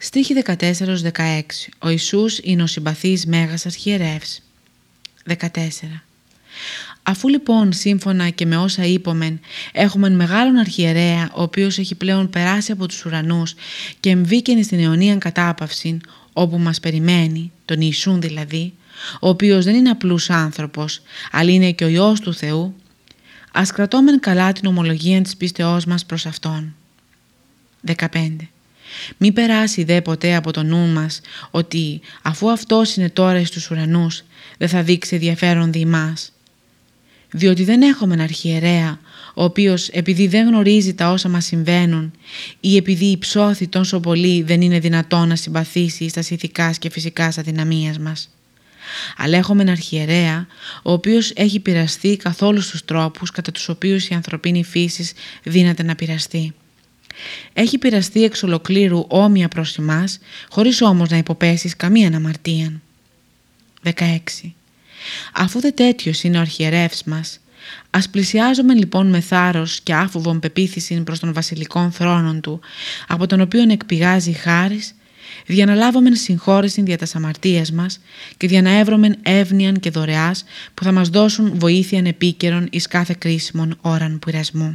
Στίχη 14-16 Ο Ιησούς είναι ο συμπαθής Μέγας Αρχιερεύς 14 Αφού λοιπόν σύμφωνα και με όσα είπομεν έχουμε μεγάλον αρχιερέα ο οποίος έχει πλέον περάσει από τους ουρανούς και εμβήκαινε στην αιωνίαν κατάπαυση όπου μας περιμένει, τον Ιησούν δηλαδή, ο οποίος δεν είναι απλούς άνθρωπος, αλλά είναι και ο Υιός του Θεού, ας κρατώμεν καλά την ομολογία της πίστεώς μας προς Αυτόν. 15. Μη περάσει δε ποτέ από το νου μας ότι αφού Αυτός είναι τώρα στους ουρανούς δεν θα δείξει ενδιαφέρον δι' μας. Διότι δεν έχουμε ένα αρχιερέα ο οποίος επειδή δεν γνωρίζει τα όσα μας συμβαίνουν ή επειδή υψώθη τόσο πολύ δεν είναι δυνατόν να συμπαθήσει στα ηθικά και φυσικά αδυναμίας μας. Αλλά έχουμε έναν αρχιερέα ο οποίος έχει πειραστεί καθόλου στους τρόπους κατά τους οποίους η ανθρωπίνη φύσης δύναται να πειραστεί. Έχει πειραστεί εξ ολοκλήρου όμοια προς εμάς, χωρίς όμως να υποπέσεις καμία αναμαρτία. 16. Αφού δε τέτοιος είναι ο αρχιερεύς μας, ας πλησιάζουμε λοιπόν με θάρρος και άφοβον πεποίθηση προς τον βασιλικών θρόνων του, από τον οποίον εκπηγάζει χάρις, δια να λάβομεν συγχώρεση δια τας αμαρτίας μας και δια να εύρωμεν εύνοιαν και δωρεάς που θα μας δώσουν βοήθειαν επίκαιρον εις κάθε κρίσιμον ώραν πειρασμού.